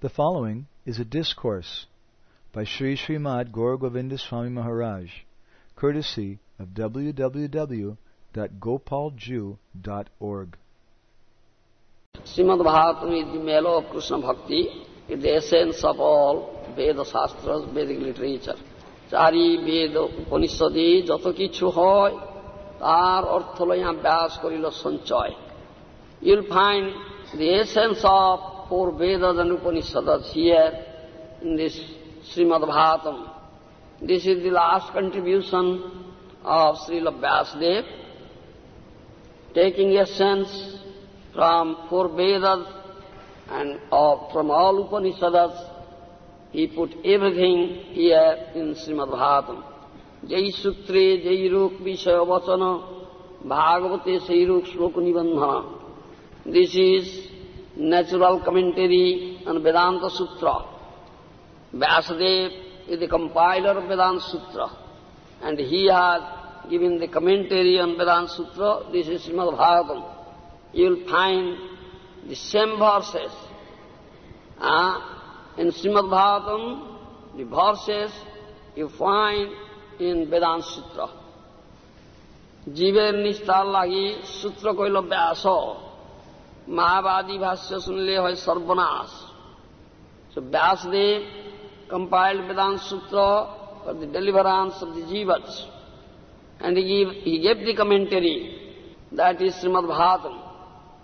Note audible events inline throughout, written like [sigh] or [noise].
The following is a discourse by Sri Srimad Gaur Govinda Swami Maharaj, courtesy of www.gopalju.org. Srimad Bhagavatam is the mellow of Krishna Bhakti, is the essence of all Veda Shastras, Vedic literature. চারি বেদ উপনিষদে যত কিছু হয় তার অর্থ লইয়া ব্যাস করিল সঞ্চয় you'll find the essence of four Vedas and Upanishads here in this Srimad Bhavatam. This is the last contribution of Srila Vyasadeva, taking essence from four Vedas and of, from all Upanishads. He put everything here in Srimad Bhavatam. Jai Sutre, Jai रोग विषय Vachana, भागवते सही रोग श्लोक निबंधना this is natural commentary on Vedanta Sutra. Vyasadeva is the compiler of Vedanta Sutra. And he has given the commentary on Vedanta Sutra. This is Srimad Bhagavatam. You will find the same verses. Uh, in Srimad Bhagavatam, the verses you find in Vedanta Sutra. জীবের নিষ্ঠার লাগি সূত্র কইল ব্যাস महावादी भाष्य सुन ले है सर्वनाश। सो व्यास ने compiled Vedanta sutra for the deliverance of the jiva and he gave the commentary that is Shrimad Bhagavat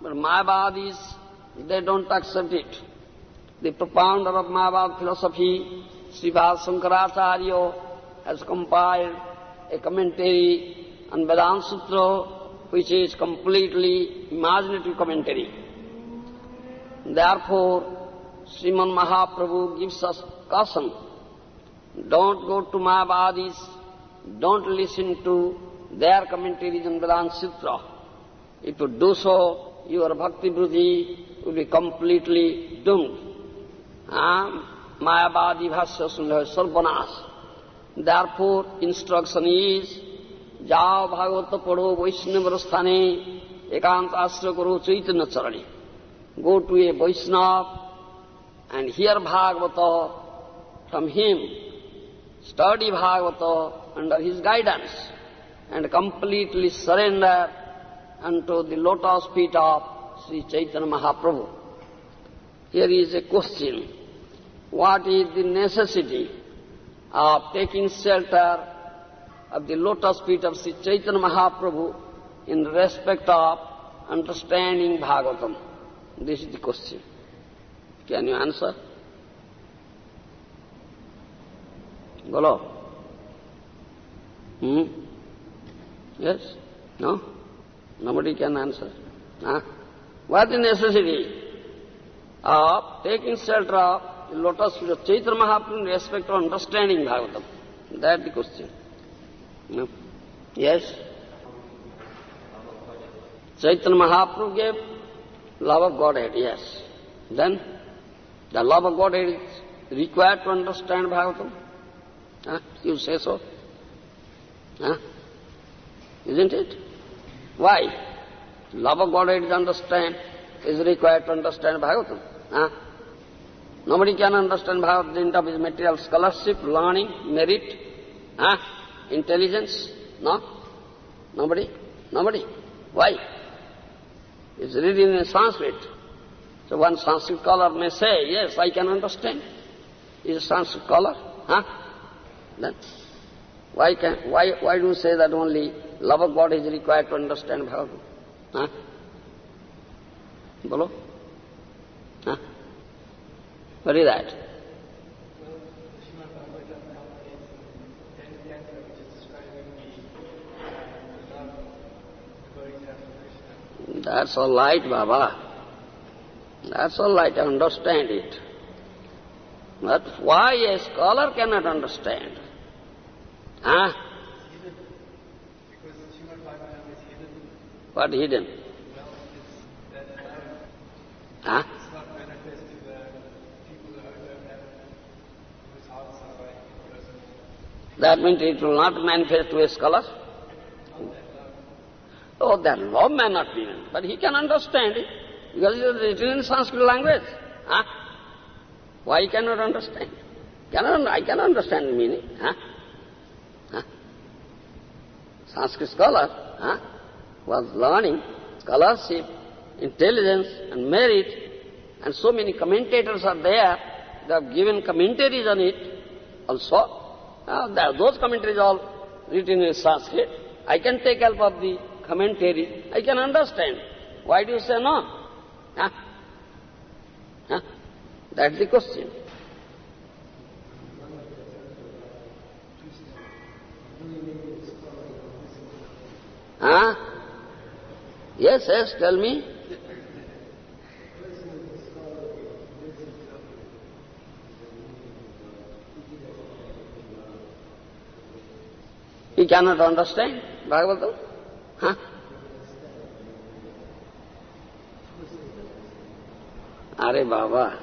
but Mayavada is they don't accept it the propounder of Mayavada philosophy Shri Bharat Shankaracharya has compiled a commentary on Vedanta sutra which is completely imaginative commentary. Therefore, Sriman Mahaprabhu gives us caution. Don't go to Mayavadis, don't listen to their commentaries on Vedanta Sutra. If you do so, your bhakti bruti will be completely doomed. Ah, Mayavadi bhasya sunna sarvanash. Therefore, instruction is যাও ভাগবত পড়ো বৈষ্ণবের স্থানে একান্ত আশ্রয় করো চৈতন্য চরণে গো to এ বৈষ্ণব and hear Bhagavata from him, study Bhagavata under his guidance, and completely surrender unto the lotus feet of Sri Chaitanya Mahaprabhu. Here is a question. What is the necessity of taking shelter of the lotus feet of Sri Chaitanya Mahaprabhu in respect of understanding Bhagavatam? This is the question. Can you answer? Golo? Hmm? Yes? No? Nobody can answer. Huh? What is necessity of taking shelter of the lotus feet of Chaitanya Mahaprabhu in respect of understanding Bhagavatam? That's the question. No? Yes? Chaitanya Mahaprabhu gave love of Godhead, yes. Then the love of Godhead is required to understand Bhagavatam. Huh? You say so? Huh? Isn't it? Why? Love of Godhead is understand is required to understand Bhagavatam. Huh? Nobody can understand Bhagavatam of his material scholarship, learning, merit, huh? Intelligence. No? Nobody? Nobody. Why? It's written in Sanskrit. So one Sanskrit scholar may say, yes, I can understand. He's a Sanskrit scholar. Huh? Then why, can, why, why do you say that only love of God is required to understand Bhagavatam? Huh? Bolo? Huh? What is that? That's all right, Baba. That's all right, I understand it. But why a scholar cannot understand? Huh? Hidden. Hidden. What hidden? Huh? That means it will not manifest to a scholar? Oh, that law may not be, but he can understand it, because it is written in Sanskrit language. Huh? Why he cannot understand? Cannot, I can understand the meaning. Huh? Huh? Sanskrit scholar huh, was learning scholarship, intelligence and merit, and so many commentators are there. They have given commentaries on it also. Uh, those commentaries all written in Sanskrit. I can take help of the commentary. I can understand. Why do you say no? Huh? Huh? That's the question. Huh? Yes, yes, tell me. You cannot understand Bhagavatam? Are Baba.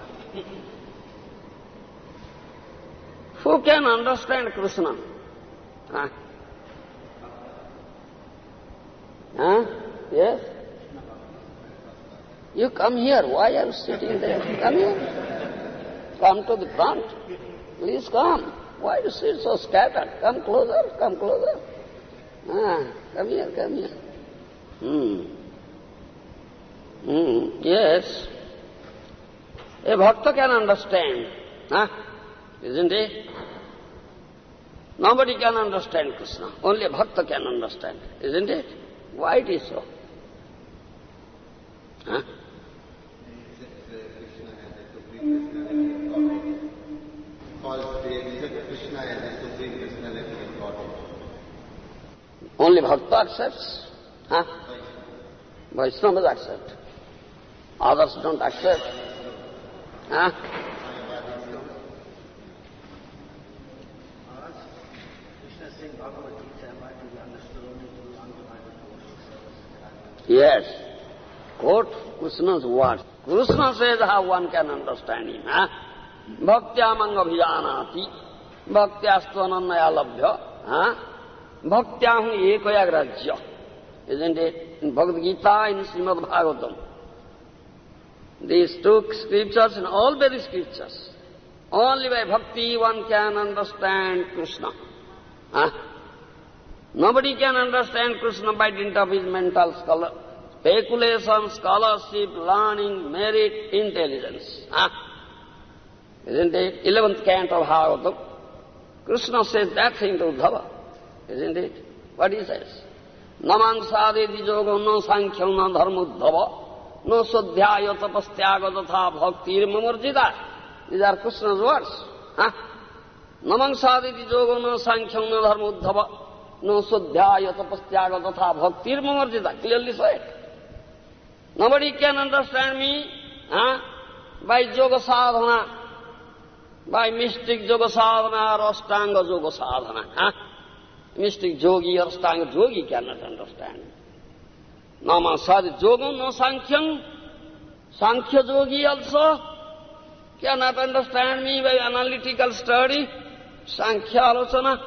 Who can understand Krishna? Huh? Huh? Yes? You come here. Why are you sitting there? Come here. Come to the front. Please come. Why you sit so scattered? Come closer, come closer. Ah, come here, come here. Hmm. Hmm. Yes. A bhakta can understand. Huh? Isn't it? Nobody can understand Krishna. Only a bhakta can understand. Isn't it? Why it is so? Huh? Only Bhakta accepts. Huh? Vaishnavas accept. Others don't accept. Huh? Yes. Quote Krishna's words. Krishna says how one can understand him. Huh? Bhaktyamang abhijanati. Bhaktyasthu anannaya labhya. Huh? Isn't it? In Bhagavad Gita, in Srimad Bhagavatam. These two scriptures and all very scriptures. Only by bhakti one can understand Krishna. Huh? Nobody can understand Krishna by dint of his mental scholar, speculation, scholarship, learning, merit, intelligence. Huh? Isn't it? Eleventh canto of Bhagavatam. Krishna says that thing to Uddhava. Isn't it? What he says? Namang sadeti yoga no sankhya no dharmuddhava bhaktir mamarjita. These are Krishna's words. Huh? Namang sadeti yoga no sankhya no dharmuddhava no swadhyaya tapastyaga tatha bhaktir mamarjita. Clearly said. Nobody can understand me huh? by yoga sadhana, by mystic yoga sadhana or astanga yoga sadhana. Huh? Mystic yogi or astanga yogi cannot understand. Sadhi yoga no sankhya. Sankhya yogi also cannot understand me by analytical study. Sankhya alosana.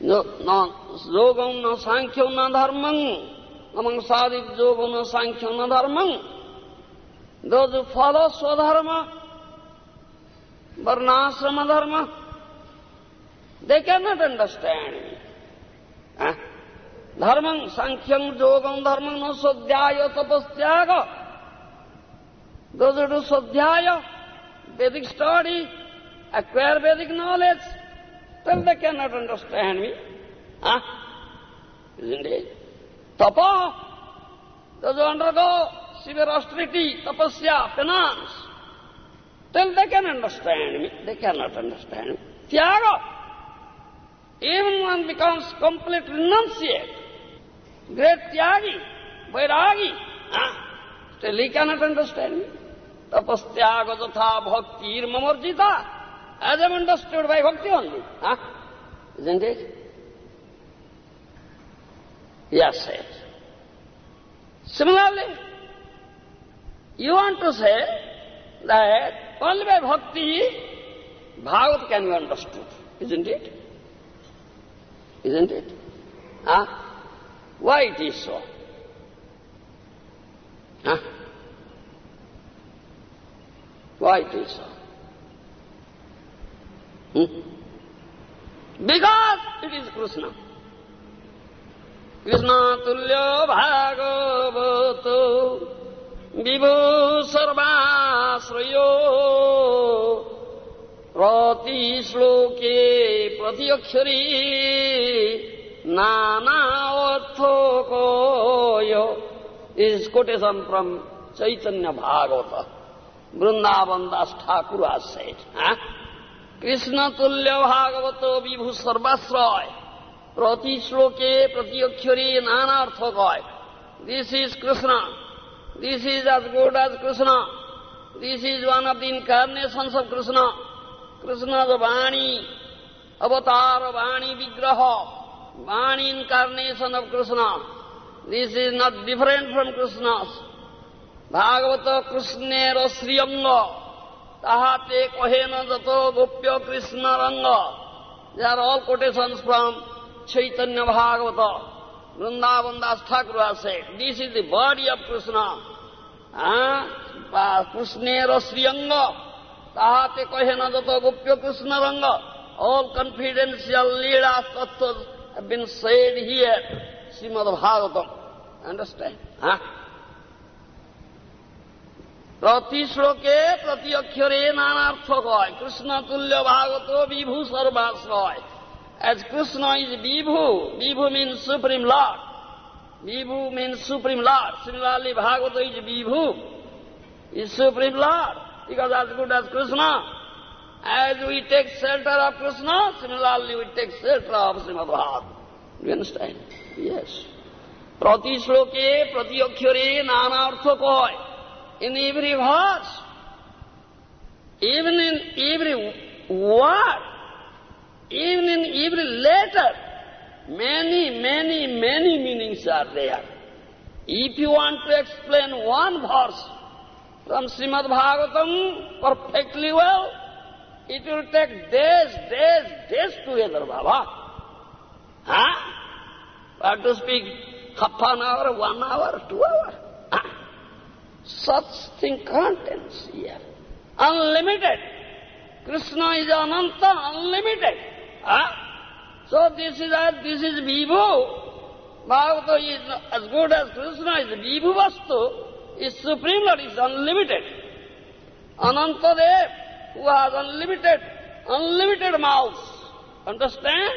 No, no, yogam no sankhya no dharmam. Among sadhik yoga no sankhya no dharmam. Those who follow swadharma, varnasrama dharma, they cannot understand me. Huh? Dharmam, sankhyan, yogam, dharmam no swadhyaya tapastyaga. Those who do swadhyaya, Vedic study, acquire Vedic knowledge, Still they cannot understand me. Huh? Isn't it? Tapa, those who undergo severe austerity, tapasya, penance, till they can understand me. They cannot understand me. Even one becomes complete renunciate, great tyagi, vairagi, huh? still he cannot understand me. Tapastyaga jatha bhaktir mamarjita. as I'm understood by bhakti only. Huh? Isn't it? Yes, yes. Similarly, you want to say that only by bhakti, Bhagavat can be understood. Isn't it? Isn't it? Huh? Why it is so? Huh? Why it is so? Hmm? Because it is Krishna. Krishna tulya bhagavato vibhu sarvasrayo prati shloke prati akshari arthokoyo is quotation from Chaitanya Bhagavata. Vrindavan Das Thakur has said. Huh? Krishna tulya bhagavato vibhu sarvasray prati shloke prati akshari nana arthokoy. This is Krishna. This is as good as Krishna. This is one of the incarnations of Krishna. Krishna's Vani, avatar Vani Vigraha, Vani incarnation of Krishna. This is not different from Krishna's. Bhagavata Krishnera Sriyanga, Tahate Kohena Jato Gopya Krishna Ranga. They are all quotations from Chaitanya Bhagavata. Vrindavan Das Thakur said, this is the body of Krishna. Ah, Krishnera Sriyanga, Tahate Kohena Jato Gopya Krishna Ranga. All confidential leela tattvas have been said here, Srimad Bhagavatam. Understand? Huh? প্রতি শ্লোকে প্রতি অক্ষরে নানার্থক হয় কৃষ্ণ তুল্য ভাগবত বিভু সর্বাশ্রয় As Krishna is Vibhu, Vibhu means Supreme Lord. Vibhu means Supreme Lord. Similarly, Bhagavata is Vibhu, is Supreme Lord, because as good as Krishna. As we take shelter of Krishna, similarly we take shelter of Srimad Bhagavatam. You understand? Yes. Prati shloke, prati akhyare, nana artha koy. In every verse, even in every word, even in every letter, many, many, many meanings are there. If you want to explain one verse from Srimad Bhagavatam perfectly well, it will take days, days, days to together, Baba. Huh? But to speak half an hour, one hour, two hours. Huh? Such thing contents here. Unlimited. Krishna is Ananta, unlimited. Huh? So this is this is Vibhu. Bhagavata is as good as Krishna is Vibhu Vastu, is Supreme Lord, is unlimited. Anantadev, who has unlimited, unlimited mouth. Understand?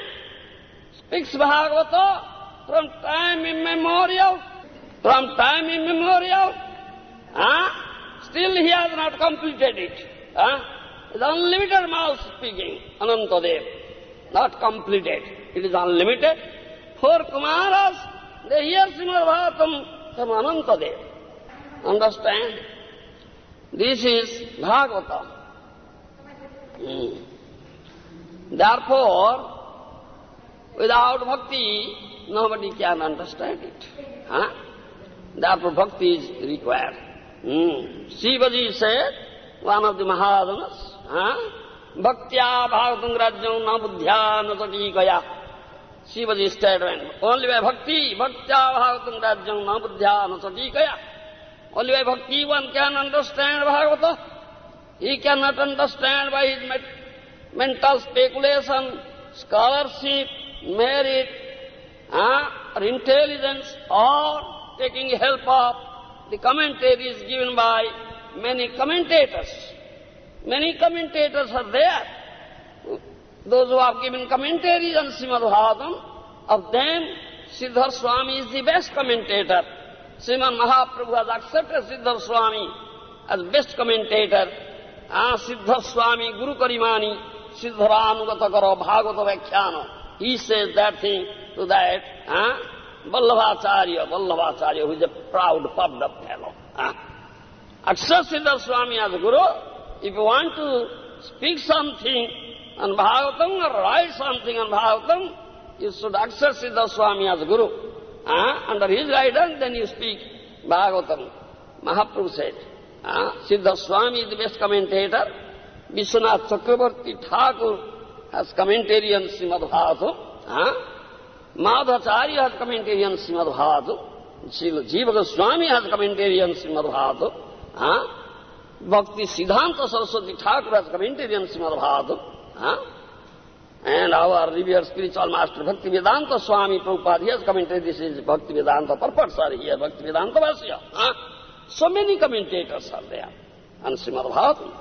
Speaks Bhagavata from time immemorial, from time immemorial. Huh? Still he has not completed it. Huh? It's unlimited mouth speaking, Anantadev. Not completed. It is unlimited. Four Kumaras, they hear Srimad Bhagavatam from Anantadev. Understand? This is Bhagavatam. Hmm. Therefore, without bhakti, nobody can understand it. Huh? Therefore, bhakti is required. Hmm. Shivaji said, one of the Mahadanas, huh? Bhaktya bhagatam rajyam na buddhya na satikaya. Shivaji statement. Only by bhakti, bhaktya bhagatam rajyam na buddhya na satikaya. Only by bhakti one can understand Bhagavata. He cannot understand by his mental speculation, scholarship, merit, or intelligence, or taking help of the commentaries given by many commentators. Many commentators are there. Those who have given commentaries on Srimad Bhagavatam, of them, Sridhar Swami is the best commentator. Sriman Mahaprabhu has accepted Sridhar Swami as best commentator. Ah, Guru Karimani, Siddharanugata Karo Bhagavata Vekhyana. He says that thing to that, ah, Vallabhacharya, Vallabhacharya, who is a proud, puffed up fellow. Ah. Accept Siddhar Swami as Guru. If you want to speak something on Bhagavatam or write something on Bhagavatam, you should accept Siddhar Swami as Guru. Ah, under his guidance, then you speak Bhagavatam. Mahaprabhu said, ah, Siddhar Swami is the best commentator. Vishwanath Chakravarti Thakur has commentary on Srimad Bhagavatam. Ah, Madhacharya has commentary on Srimad Bhagavatam. Jiva Goswami has commentary on Srimad Bhagavatam. Ah, Bhakti Siddhanta Saraswati Thakur has commented in Srimad Bhagavatam. Huh? And our revered spiritual master Bhakti Vedanta Swami Prabhupada, he has commented this is Bhakti Vedanta purport, sorry, here Bhakti Vedanta Vasya. Huh? So many commentators are there on Srimad Bhagavatam.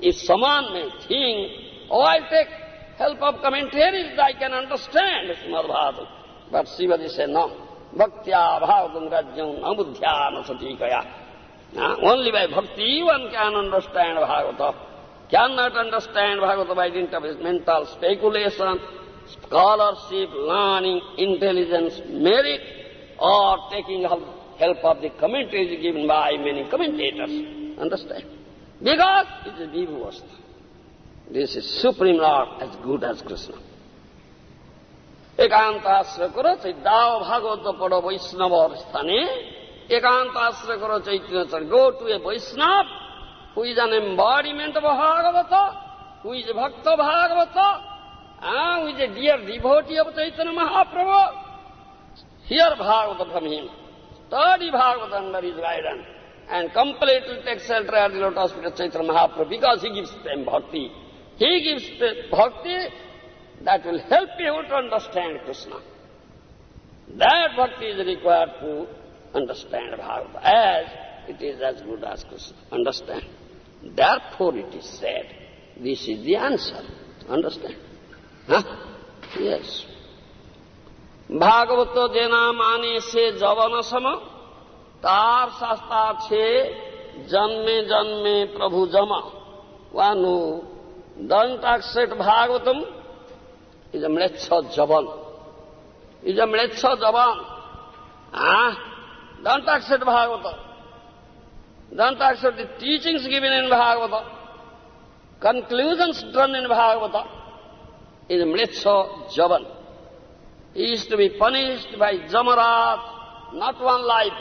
If someone may think, oh, I'll take help of commentaries, I can understand Srimad Bhagavatam. But Shivaji said, no. Bhaktya Bhagavatam Rajyam Abuddhya Satikaya. Uh, only by bhakti one can understand Bhagavata. Cannot understand Bhagavata by dint of his mental speculation, scholarship, learning, intelligence, merit, or taking help of the commentaries given by many commentators. Understand? Because it is Vibhu This is Supreme Lord as good as Krishna. একান্ত আশ্রয় করো দাও ভাগবত পড়ো বৈষ্ণবর স্থানে একান্ত আশ্রয় করো Chaitanya go to a who is an embodiment of Bhagavata, who is a Bhakta Bhagavata, and who is a dear devotee of Chaitanya Mahaprabhu. Hear Bhagavata from him. Study Bhagavata under his guidance and completely take shelter at the lotus feet of Chaitanya Mahaprabhu because he gives them bhakti. He gives bhakti that will help you to understand Krishna. That bhakti is required to understand Bhagavata as it is as good as Krishna. Understand? Therefore it is said, this is the answer. Understand? Huh? Yes. ভাগবত যে না মানে সে জবন সম তার শাস্তা আছে জন্মে জন্মে প্রভু জমা ওয়ানু don't accept Bhagavatam is a mlecha jaban. Is a mlecha jaban. Ah, don't accept Bhagavatam. Don't accept the teachings given in Bhagavata, conclusions done in Bhagavata, is mlecha javan. He is to be punished by Jamarat, not one life,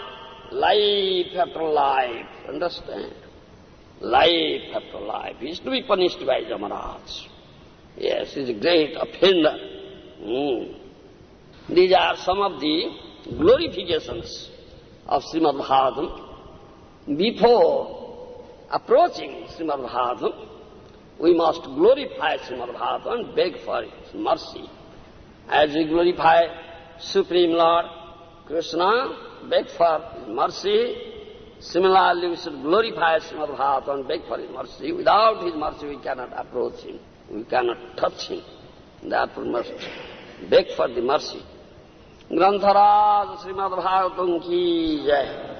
life after life. Understand? Life after life. He is to be punished by Jamarats. Yes, he is a great offender. Mm. These are some of the glorifications of Srimad Bhagavatam before approaching Srimad Bhagavatam, we must glorify Srimad Bhagavatam and beg for its mercy. As we glorify Supreme Lord Krishna, beg for His mercy, similarly we should glorify Srimad Bhagavatam and beg for His mercy. Without His mercy we cannot approach Him, we cannot touch Him. Therefore must beg for the mercy. Grantharaj Srimad Bhagavatam ki jai.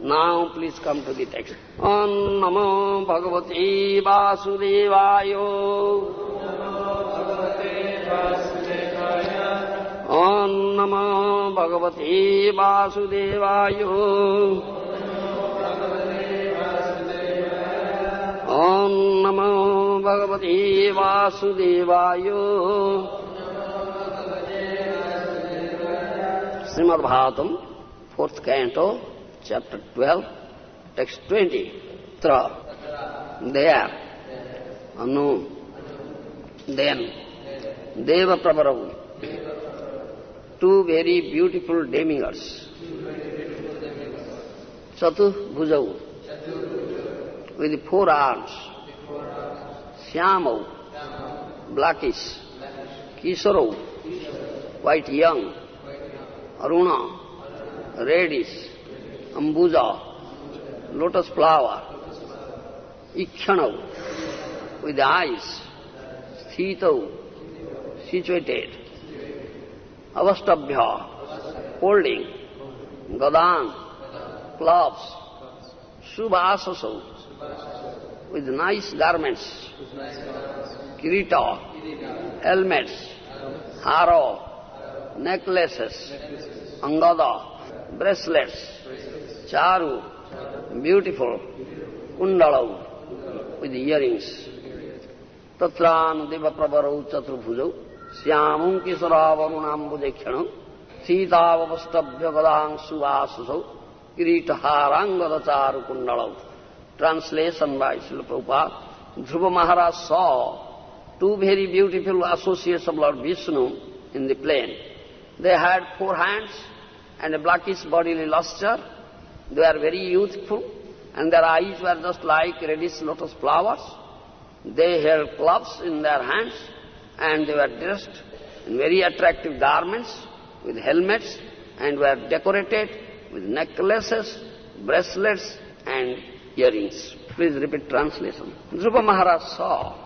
Now please come to the text. Om Namo Namo Vasudevaya. Om Namo Bhagavate Vasudevaya. Srimad Bhagavatam, fourth canto, chapter 12, text 20. Tra. There. Anu. Then. Deva Prabharavu. Two very beautiful demigods. Chatu Bhujau. With four arms. Syamau. Blackish. Kisarau. White young. Aruna. Reddish. ambuja, lotus flower, ikshanav, with eyes, sthitav, situated, avastabhya, holding, gadan, gloves, subhasasav, with nice garments, kirita, helmets, haro, necklaces, angada, bracelets, charu, beautiful, kundalau, with earrings. Tatran deva sitavavastabhya gadang suvasasau, kiritaharangadataru kundalau. Translation by Srila. Dhruva Maharaj saw two very beautiful associates of Lord Vishnu in the plain. They had four hands and a blackish bodily luster. They are very youthful and their eyes were just like reddish lotus flowers. They held clubs in their hands, and they were dressed in very attractive garments with helmets, and were decorated with necklaces, bracelets, and earrings. Please repeat translation. Dhruva Maharaj saw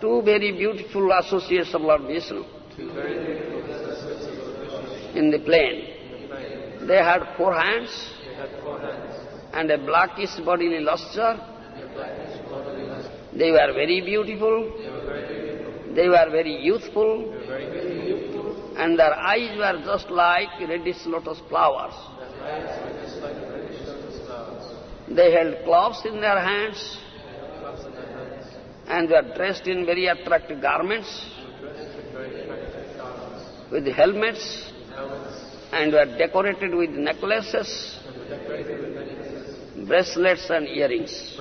two very beautiful associates of Lord Vishnu in the plain. They had four hands and a blackish bodily luster. They were very beautiful. They were very youthful. And their eyes were just like reddish lotus flowers. They held clubs in their hands and were dressed in very attractive garments with helmets and were decorated with necklaces, bracelets and earrings.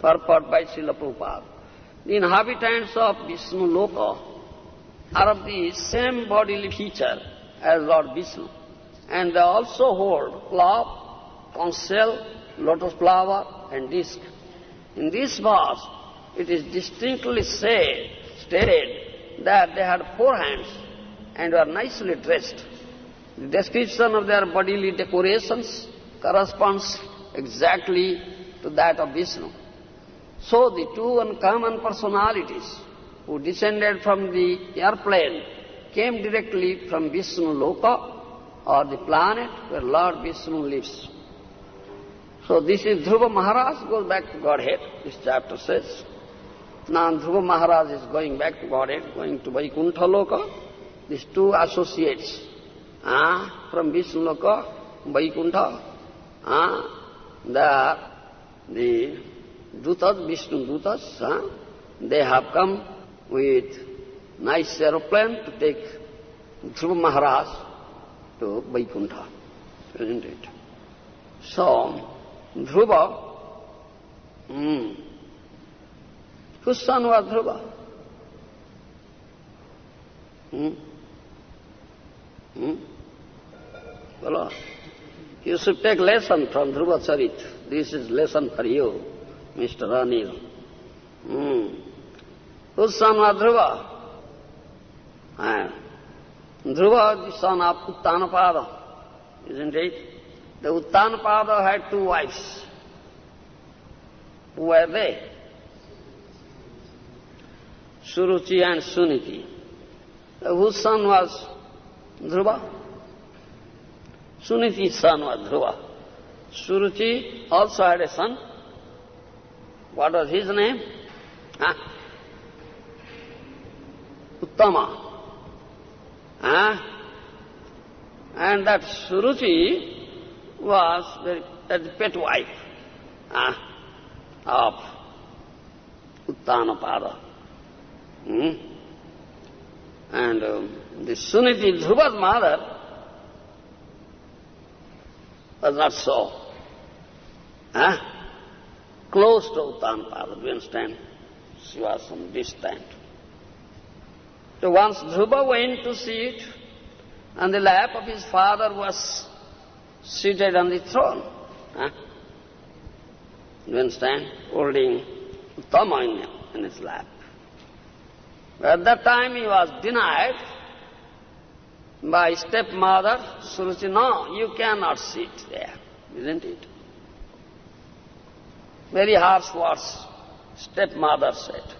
Purport by Srila Prabhupada. The inhabitants of Vishnu Loka are of the same bodily feature as Lord Vishnu. And they also hold club, conch shell, lotus flower and disc. In this verse, it is distinctly said, stated that they had four hands and were nicely dressed. The description of their bodily decorations corresponds exactly to that of Vishnu. So the two uncommon personalities who descended from the airplane came directly from Vishnu Loka or the planet where Lord Vishnu lives. So this is Dhruva Maharaj goes back to Godhead, this chapter says. Now Dhruva Maharaj is going back to Godhead, going to Vaikuntha Loka. These two associates ah, from Vishnu Loka, Vaikuntha, ah, the, the Dutas, Vishnu Dutas, ah, they have come with nice aeroplane to take Dhruva Maharaj to Vaikuntha, isn't it? So, Dhruva, hmm, whose son was Dhruva? Hmm? Hmm? Well, you should take lesson from Dhruva Charit. This is lesson for you, Mr. Anil. Hmm. Whose son was Dhruva? Ah. Dhruva is the son of Uttanapada, isn't it? The Uttanapada had two wives. Who were they? Suruchi and Suniti. Whose son was Dhruva? Suniti's son was Dhruva. Suruchi also had a son. What was his name? Huh? Uttama. Huh? And that Suruchi was the, pet wife huh, of Uttanapada. Hmm? And um, the Suniti, Dhruva's mother, was not so huh? Close to Uttanapada, do you understand? She was some distant. So once Dhruva went to see it, and the lap of his father was seated on the throne. Huh? You understand? Holding Uttama in, in his lap. At that time he was denied by stepmother Suruchi. No, you cannot sit there, isn't it? Very harsh words stepmother said.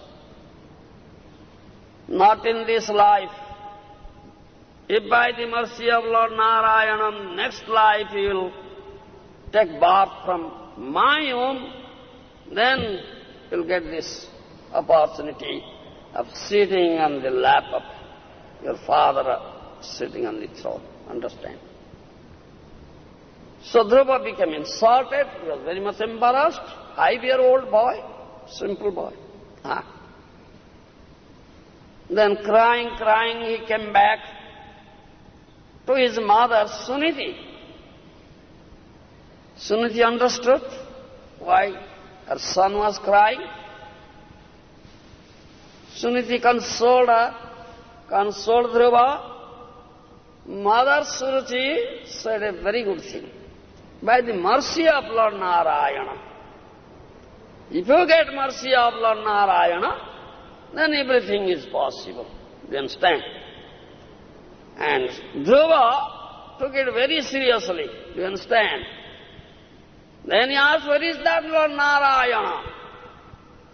Not in this life. If by the mercy of Lord Narayanam, next life you will take birth from my womb, then you'll get this opportunity of sitting on the lap of your father sitting on the throne. Understand? So Dhruva became insulted, he was very much embarrassed, five-year-old boy, simple boy. Huh? Then crying, crying, he came back to his mother, Suniti. Suniti understood why her son was crying. Suniti consoled her, consoled Dhruva. Mother Suruchi said a very good thing. by the mercy of Lord Narayana. If you get mercy of Lord Narayana, then everything is possible. Do you understand? And Dhruva took it very seriously. Do you understand? Then he asked, where is that Lord Narayana?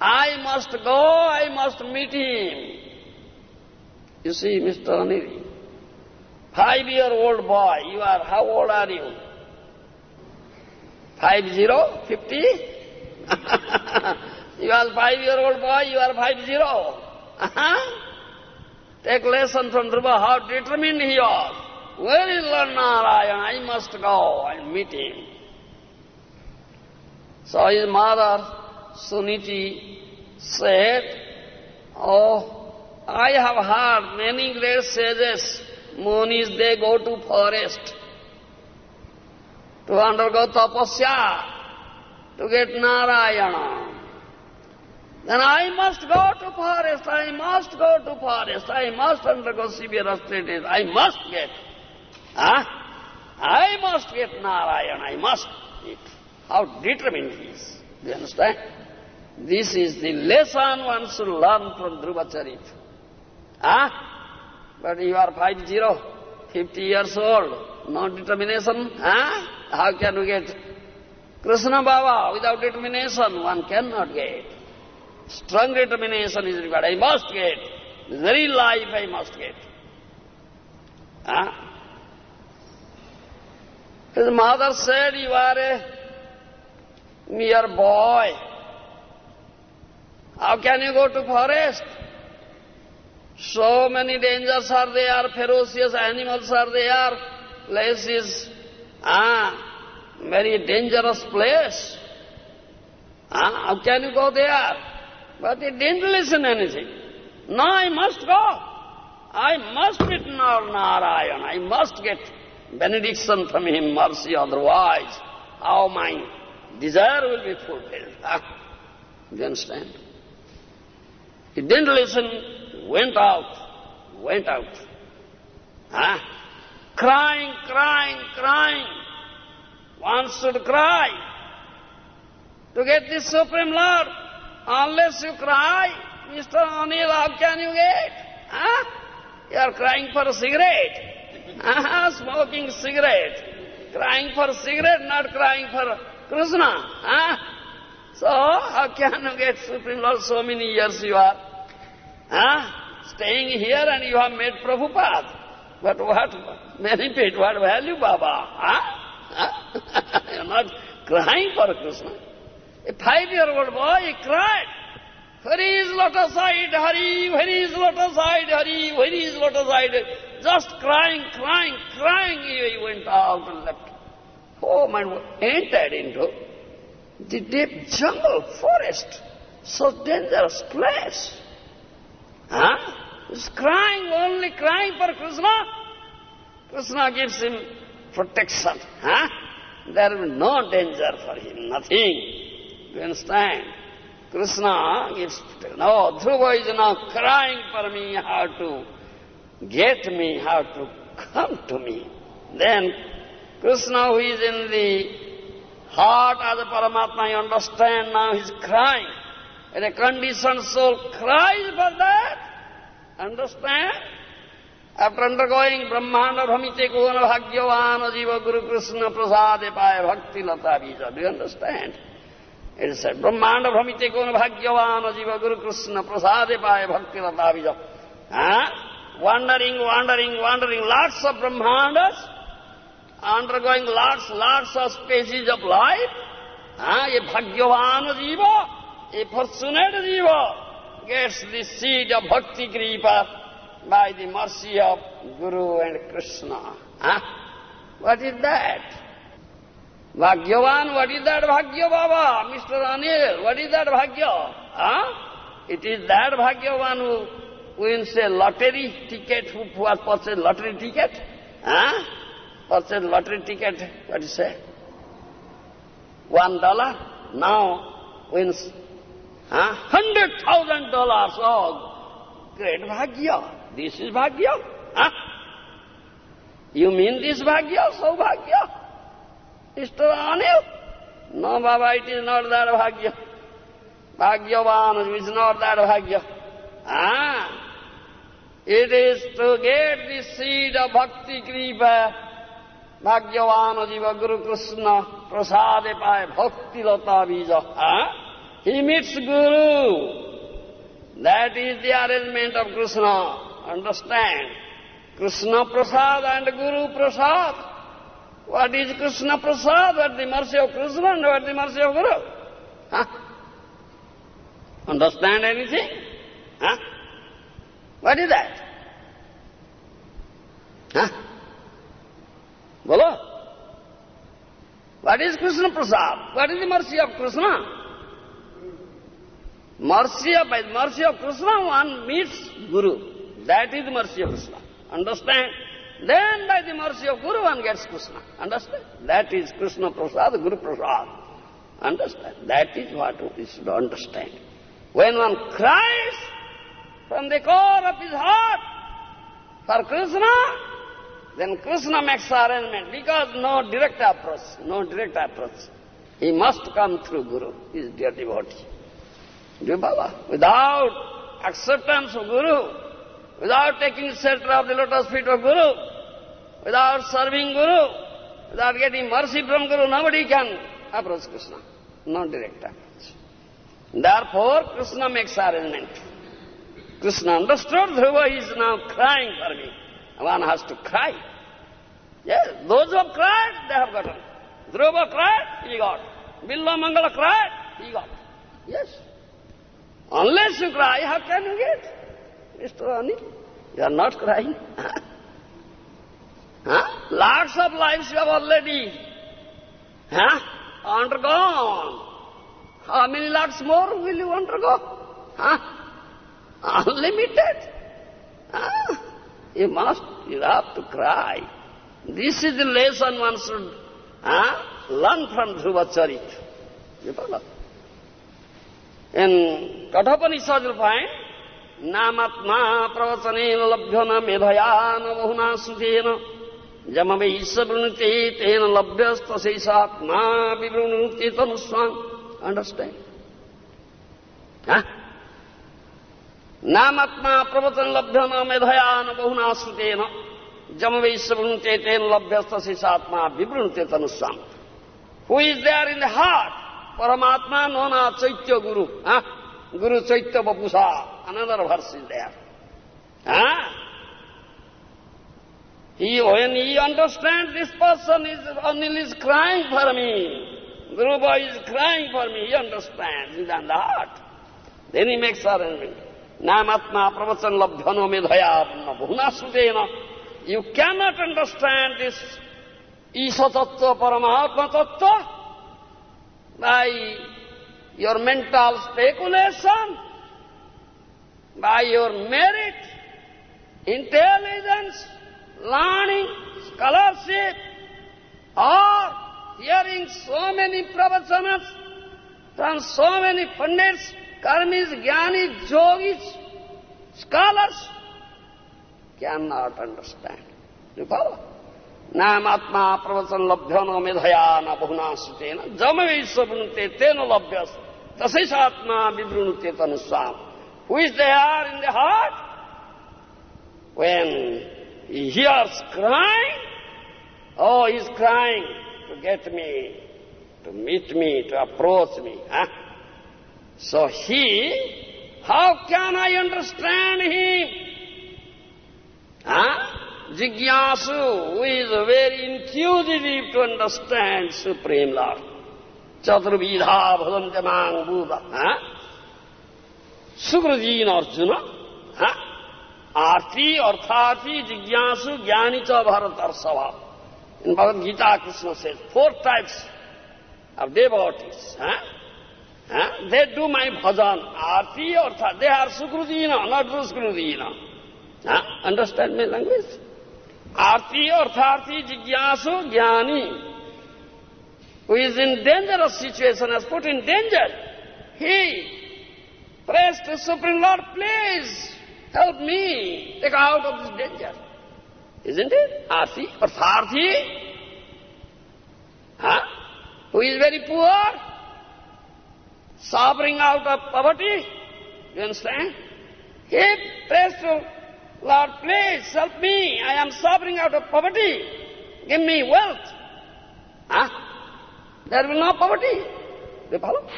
I must go, I must meet him. You see, Mr. Anil, five-year-old boy, you are, how old are you? Five zero? Fifty? You are five-year-old boy, you are five zero. Uh-huh. Take lesson from Dhruva, how determined he was. Where is Lord Narayan? I must go and meet him. So his mother, Suniti, said, Oh, I have heard many great sages, Munis, they go to forest to undergo tapasya, to get Narayana. Then I must go to forest, I must go to forest, I must undergo severe austerities, I must get. Huh? I must get Narayana, I must get. How determined he is. Do you understand? This is the lesson one should learn from Dhruva Charita. Huh? But you are five zero, fifty years old, no determination. Huh? How can you get Krishna Baba without determination? One cannot get. Strong determination is required. I must get. This very life I must get. Huh? His mother said, you are a mere boy. How can you go to forest? So many dangers are there, ferocious animals are there, place is ah, very dangerous place. Ah, how can you go there? But he didn't listen anything. No, I must go. I must meet Narayan. I must get benediction from him, mercy, otherwise how my desire will be fulfilled. [laughs] Ah, do you understand? He didn't listen, went out, went out. Ah, crying, crying, crying. One should cry to get the Supreme Lord. Unless you cry, Mr. Anil, how can you get? Huh? You are crying for a cigarette. Uh-huh, smoking cigarette. Crying for a cigarette, not crying for Krishna. Huh? So, how can you get Supreme Lord? So many years you are huh? staying here and you have made Prabhupada. But what benefit, what value, Baba? Huh? [laughs] huh? am not crying for Krishna. A five-year-old boy, he cried. Where is lotus side, Hari? Where is lotus side, Hari? Is lotus side? Just crying, crying, crying, he went out and left oh, home and entered into the deep jungle, forest, so dangerous place. Huh? He's crying, only crying for Krishna. Krishna gives him protection. Huh? There will be no danger for him, nothing. You understand? Krishna gives. No, Dhruva is now crying for me how to get me, how to come to me. Then Krishna who is in the heart of the Paramatma, you understand now he's crying. And a conditioned soul cries for that. Understand? After undergoing Brahmanda Bhamite Kona Bhagyavana Jiva Guru Krishna Prasade Paya Bhakti Lata Bija. Do you understand? It said, Brahmanda Bhamite Kona Bhagyavana Jiva Guru Krishna Prasade Paya Bhakti Lata Bija. Huh? Wandering, wandering, wandering, lots of Brahmandas, undergoing lots, lots of species of life. Huh? A Bhagyavana Jiva, a fortunate Jiva, gets the seed of Bhakti Kripa by the mercy of Guru and Krishna. Huh? What is that? Bhagyavan, what is that Bhagya Baba? Mr. Anil, what is that Bhagya? Huh? It is that Bhagyavan who wins a lottery ticket, who has purchased lottery ticket. Huh? Purchased lottery ticket, what do you say? One dollar, now wins huh? hundred thousand dollars. Oh, great Bhagya. This is Bhagya. Huh? You mean this Bhagya? So Bhagya? Mr. Anil? No, Baba, it is not that bhagya. Bhagyavan is not that bhagya. Ah, it is to get the seed of bhakti kripa. Bhagyavan jiva Guru Krishna prasade paye bhakti lata bija. Ah? He meets Guru. That is the arrangement of Krishna. Understand? Krishna Prasad and Guru Prasad. What is Krishna Prasad? At the mercy of Krishna and at the mercy of Guru. Huh? Understand anything? Huh? What is that? Huh? Bolo? What is Krishna Prasad? What is the mercy of Krishna? Mercy of, by the mercy of Krishna one meets Guru. That is the mercy of Krishna. Understand? Then by the mercy of Guru one gets Krishna. Understand? That is Krishna Prasad, Guru Prasad. Understand? That is what we should understand. When one cries from the core of his heart for Krishna, then Krishna makes arrangement because no direct approach, no direct approach. He must come through Guru, his dear devotee. Dear without acceptance of Guru, without taking shelter of the lotus feet of Guru, without serving Guru, without getting mercy from Guru, nobody can approach Krishna. No direct approach. Therefore, Krishna makes arrangement. Krishna understood Dhruva is now crying for me. One has to cry. Yes, those who have cried, they have gotten. Dhruva cried, he got. Bilva Mangala cried, he got. Yes. Unless you cry, how can you get? Mr. Anil, you are not crying. [laughs] huh? Lots of lives you have already huh? undergone. How many lots more will you undergo? Huh? Unlimited. Huh? You must, you have to cry. This is the lesson one should huh? learn from Dhruva. You follow? In Kathopanishad you'll find, नामात्मा प्रवचनेन लभ्यो न मेधया न बहुना सुखेन जमवे वृणुते तेन लभ्यस्तशैषात्मा विवृणुते तनुस्वाम understand नामात्मा प्रवचन लभ्य न मेधया न बहुना श्रुतेन जमवे वृणुते तेन लभ्यस्तशैषात्मा विवृणुते तनुस्वाम who is there in the heart Paramatma नोना चैत्य गुरु गुरु चैत्य बपुषा Another verse is there. Ah? He, when he understands this person is, Anil is crying for me, Guruba is crying for me, he understands, he's in the heart. Then he makes arrangement. Namatma pravachan labdhano medhaya bhuna sutena. You cannot understand this Isha Tattva, Paramahatma Tattva by your mental speculation by your merit, intelligence, learning, scholarship, or hearing so many pravachanas from so many pandits, karmis, jnanis, yogis, scholars, cannot understand. You follow? नामात्मा प्रवचन लभ्य न मेधया न बहुना सुतेन जम वैश्वनुते तेन लभ्यस तसैसात्मा विवृणुते which they are in the heart. When he hears crying, oh, he's crying to get me, to meet me, to approach me. Huh? So he, how can I understand him? Huh? Jigyasu, who is very intuitive to understand Supreme Lord. Chaturvidha bhadantamaṁ buddha. Huh? सुकृजीन Arjun Aarti अर्थार्थी जिज्ञासु ज्ञानी च भरत और स्वभाव इन Bhagavad Gita Krishna says four types of devotees they do my bhajan aarti अर्थात they are सुकृजीन not सुकृजीन understand my language आरती अर्थार्थी जिज्ञासु ज्ञानी who is in dangerous situation as put in danger he Praise to Supreme Lord, please help me take out of this danger. Isn't it? Asi or Sarthi? Huh? Who is very poor, suffering out of poverty. You understand? He prays to Lord, please help me. I am suffering out of poverty. Give me wealth. Huh? There will be no poverty. They follow?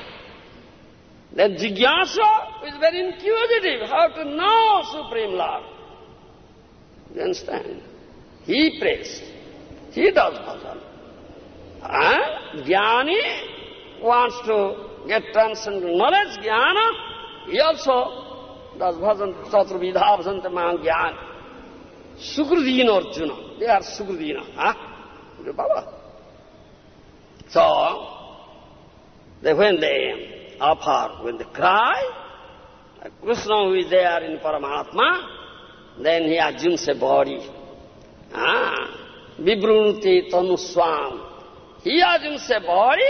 Then Jigyasa is very inquisitive, how to know Supreme Lord. You understand? He prays. He does bhajan. And Jnani wants to get transcendental knowledge, jnana. He also does bhajan, tatra vidha bhajanta man jnana. Sukridina Arjuna. They are Sukridina. Huh? Baba. So, they, when they offer, when they cry, Krishna who is there in Paramatma, then he assumes a body. Ah, Tanuswam. He assumes a body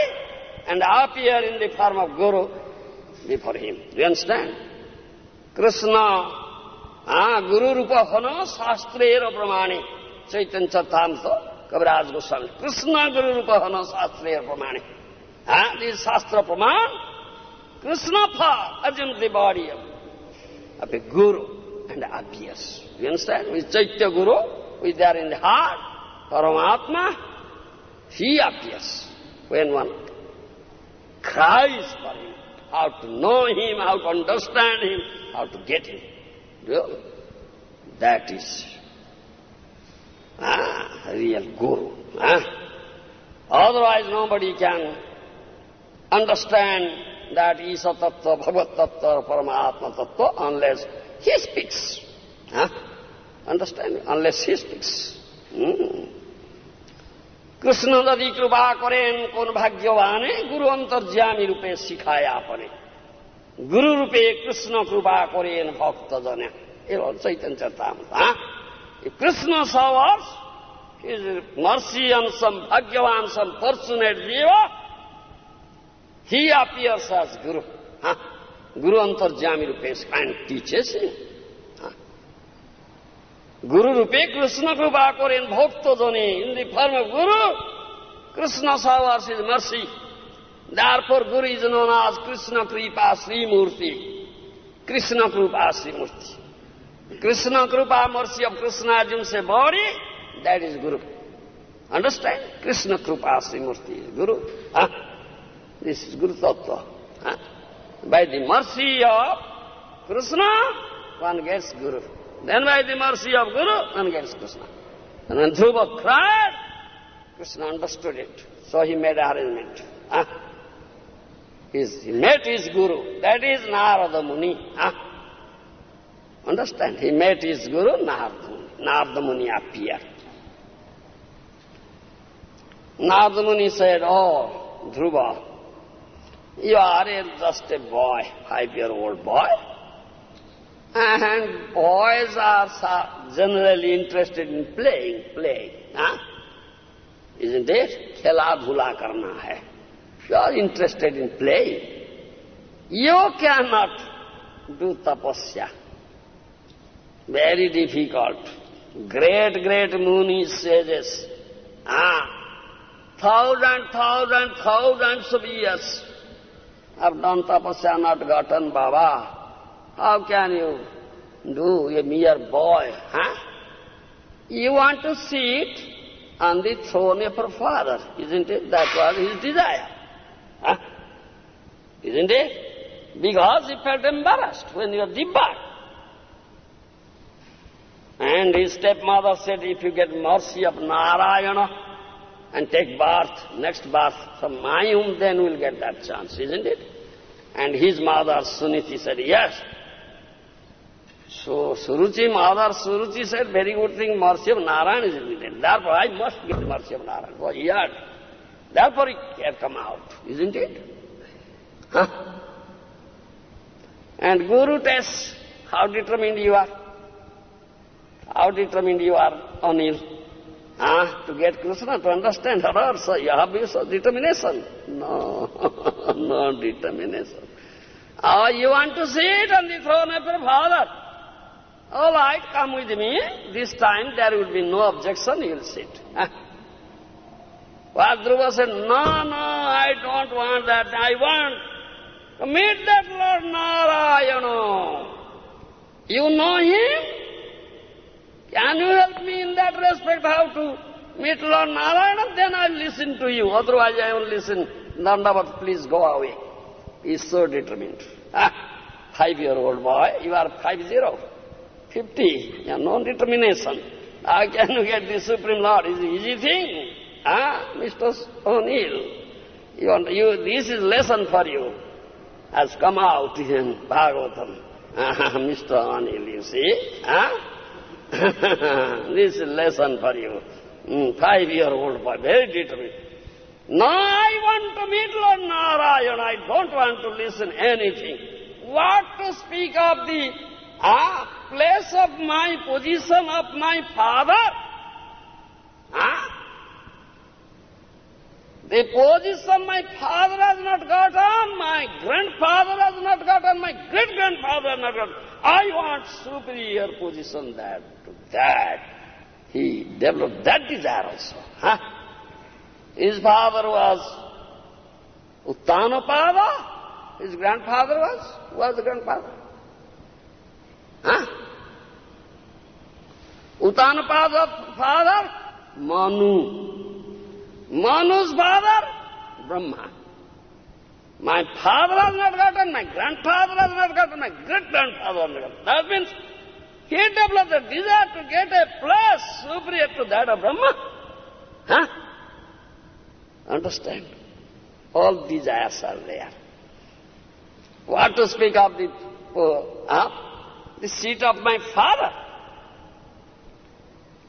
and appear in the form of Guru before him. Do you understand? Krishna, ah, Guru Rupa Hana Shastrera Pramani, Chaitanya Chatamsa, Kaviraj Goswami. Krishna Guru Rupa Hana Shastrera Pramani. Ah, this Shastra Praman, Krishna assumes the body of, a Guru and appears. You understand? With Chaitya Guru, is there in the heart, Paramatma, he appears when one cries for him, how to know him, how to understand him, how to get him. Really? That is ah, real Guru. Ah. Otherwise nobody can understand that Isa Tattva, Bhagavat Tattva, Paramatma Tattva unless he speaks. Huh? Understand? Unless he speaks. Hmm. Krishna যদি কৃপা করেন কোন ভাগ্যবানে গুরু অন্তর্যামী রূপে শিখায় আপনে গুরু রূপে কৃষ্ণ কৃপা করেন ভক্তজনে এর Chaitanya Krishna সওয়ার্স mercy on some Bhagyavan, some fortunate jiva, he appears as Guru. Huh? Guru Antarjami Rupe and teaches him. Huh? Guru Rupe Krishna Krupa Koren Bhakta Jani, in the form of Guru, Krishna showers his mercy. Therefore Guru is known as Krishna Kripa Sri Murti. Krishna Kripa Sri Murti. Krishna Kripa mercy of Krishna assumes a body, that is Guru. Understand? Krishna Kripa Sri Murti is Guru. Huh? This is Guru Tattva. Huh? By the mercy of Krishna, one gets Guru. Then by the mercy of Guru, one gets Krishna. And when Dhruva cried, Krishna understood it. So he made arrangement. Huh? His, he met his Guru. That is Narada Muni. Huh? Understand? He met his Guru, Narada Muni. Narada Muni appeared. Narada Muni said, Oh, Dhruva, you are a, just a boy, five-year-old boy. And boys are generally interested in playing, playing. Huh? Isn't it? Khela dhula karna hai. You are interested in playing. You cannot do tapasya. Very difficult. Great, great Muni sages. Ah, thousand, thousand, thousands of years have done tapasya, not gotten Baba. How can you do, a mere boy, huh? You want to sit on the throne of your father, isn't it? That was his desire. Huh? Isn't it? Because he felt embarrassed when he was debarred. And his stepmother said, if you get mercy of Narayana and take birth, next birth from my womb, then we'll get that chance, isn't it? And his mother, Suniti, said, yes. So Suruchi, mother Suruchi said, very good thing, mercy of Narayana is needed. Therefore I must get mercy of Narayana. So he had. Therefore he had come out, isn't it? Huh? And Guru tests how determined you are. How determined you are, Anil. Ah, to get Krishna, to understand her also, you have your determination. No, [laughs] no determination. Oh, you want to sit on the throne of your father. All right, come with me. This time there will be no objection, you will sit. [laughs] Dhruva said, no, no, I don't want that. I want to meet that Lord Narayana. You know him? Can you help me that respect how to meet Lord Narayana? Then I'll listen to you. Otherwise I won't listen. Dandavat, please go away. He's so determined. Ah, five-year-old boy, you are five-zero. Fifty, you have no determination. How can you get the Supreme Lord? It's an easy thing. Ah, Mr. Anil. You, want, you, this is lesson for you. Has come out in Bhagavatam. [laughs] Ah, Mr. Anil, you see. Ah? [laughs] this is lesson for you. Mm, Five-year-old boy, very determined. No, I want to meet Lord Narayana. I don't want to listen anything. What to speak of the ah, place of my position of my father? Ah? The position my father has not gotten, my grandfather has not gotten, my great-grandfather has not gotten. I want superior position that to that. He developed that desire also. Huh? His father was Uttanapada. His grandfather was? Who was the grandfather? Huh? Uttanapada father? Manu. Manu's father? Brahma. My father has not gotten, my grandfather has not gotten, my great-grandfather has not gotten. That means he developed the desire to get a place superior to that of Brahma. Huh? Understand? All desires are there. What to speak of the, uh, the seat of my father?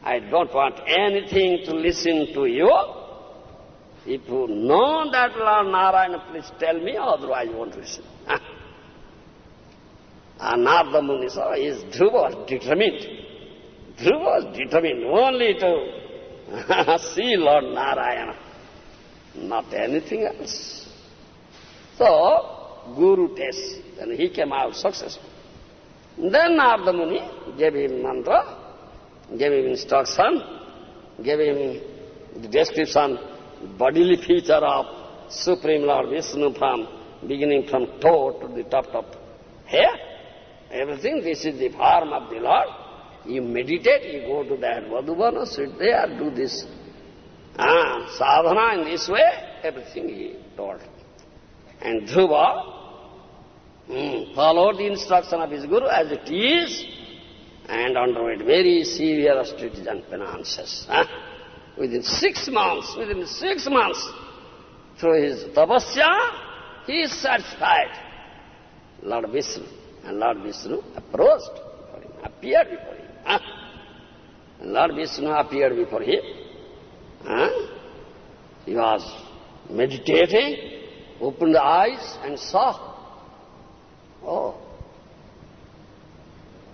I don't want anything to listen to you. If you know that Lord Narayana, please tell me, otherwise you won't listen. And [laughs] ah, Narada Muni is Dhruva was determined. Dhruva was determined only to [laughs] see Lord Narayana, not anything else. So, Guru test, and he came out successful. Then Narada Muni gave him mantra, gave him instruction, gave him the description, bodily feature of Supreme Lord Vishnu from beginning from toe to the top of hair. Everything, this is the form of the Lord. You meditate, you go to that Vadubana, sit there, do this ah, sadhana in this way, everything he told. And Dhruva mm, followed the instruction of his Guru as it is and underwent very severe austerities and penances. Ah. Within six months, within six months, through his tapasya, he is satisfied. Lord Vishnu. And Lord Vishnu approached before him, appeared before him. Huh? Lord Vishnu appeared before him. Huh? He was meditating, opened the eyes and saw. Oh.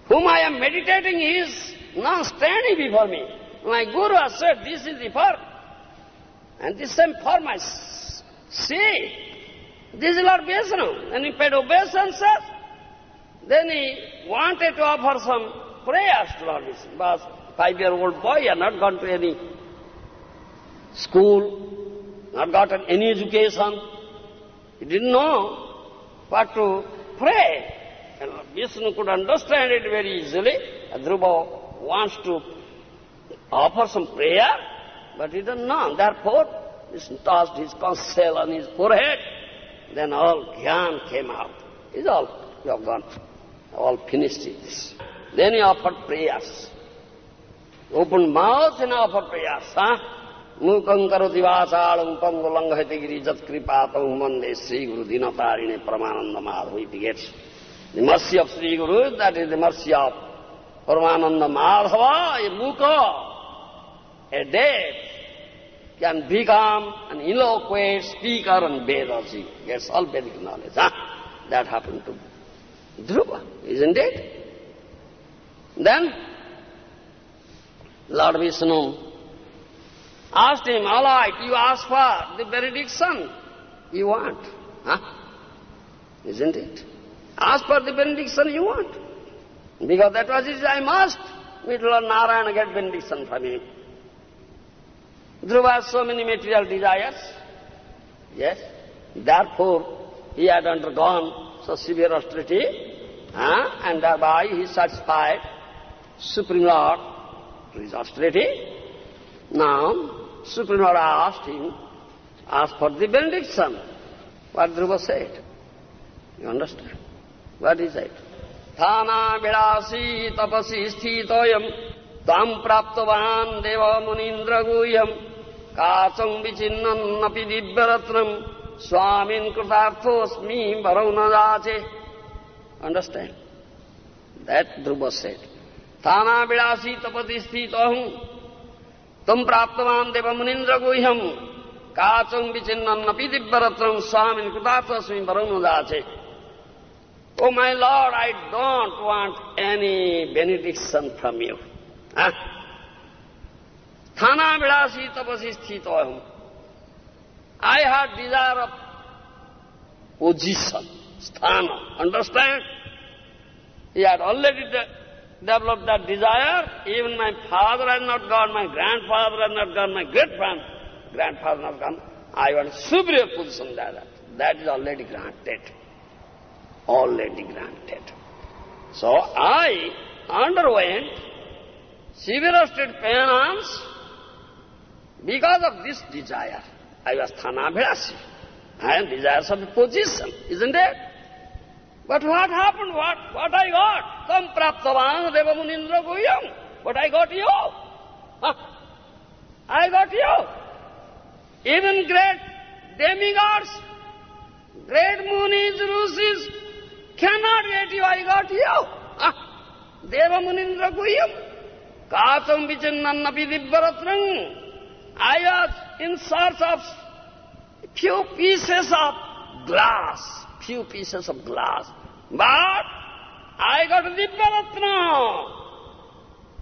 Whom I am meditating is now standing before me. My Guru has said, this is the form. And this same form I see. This is Lord Vishnu. And he paid obeisances. Then he wanted to offer some prayers to Lord Vishnu. But five-year-old boy had not gone to any school, not gotten any education. He didn't know what to pray. And Vishnu could understand it very easily. Dhruva wants to offer some prayer, but he doesn't know. Therefore, Vishnu tossed his conch on his forehead. Then all gyan came out. It's all, you have gone, all finished this. Then he offered prayers. Opened mouth and offered prayers. Huh? Vasalam pangulangahati girijat kripatam mande Sri Guru Dinatarine Paramananda Madhava. He begets the mercy of Sri Guru, that is the mercy of Paramananda Madhava, a muka, a dead, can become an eloquent speaker on Vedas. He gets all Vedic knowledge. Huh? That happened to Dhruva, isn't it? Then, Lord Vishnu asked him, all right, you ask for the benediction you want. Huh? Isn't it? Ask for the benediction you want. Because that was his, I must meet Lord Narayana get benediction from him. Dhruva has so many material desires. Yes. Therefore, he had undergone so severe austerity, and thereby he satisfied Supreme Lord through his austerity. Now, Supreme Lord asked him, asked for the benediction. What Dhruva said. You understand? What is it? Thana vilasi tapasi sthitoyam tam praptavan deva munindra guhyam kacham vichinnannapi divyaratnam swamin kritarthosmi varaunadache. Understand? That Dhruva said. Thana vilasi tapati sthitoham tam praptavan deva munindra guhyam Kacham vichinnannapi divyaratram swamin kritarthosmi varaunadache. Oh my Lord, I don't want any benediction from you. Huh? Thana vidasi tapasi sthitoham. I had desire of position, sthana. Understand? He had already de developed that desire. Even my father has not gone, my grandfather has not gone, my great grandfather has not gone. I want superior position than that. That is already granted. Already granted. So I underwent severe state penance because of this desire. I was Thanabhirasi. I am desires of position, isn't it? But what happened? What, what I got? Tam praptavan deva munindra guhyam. But I got you. Huh? I got you. Even great demigods, great munis, rishis, cannot get you. I got you. Huh? Deva munindra guhyam. Kacham vichinnannapi divyaratnam. I was in search of few pieces of glass, few pieces of glass. But I got Divyaratna,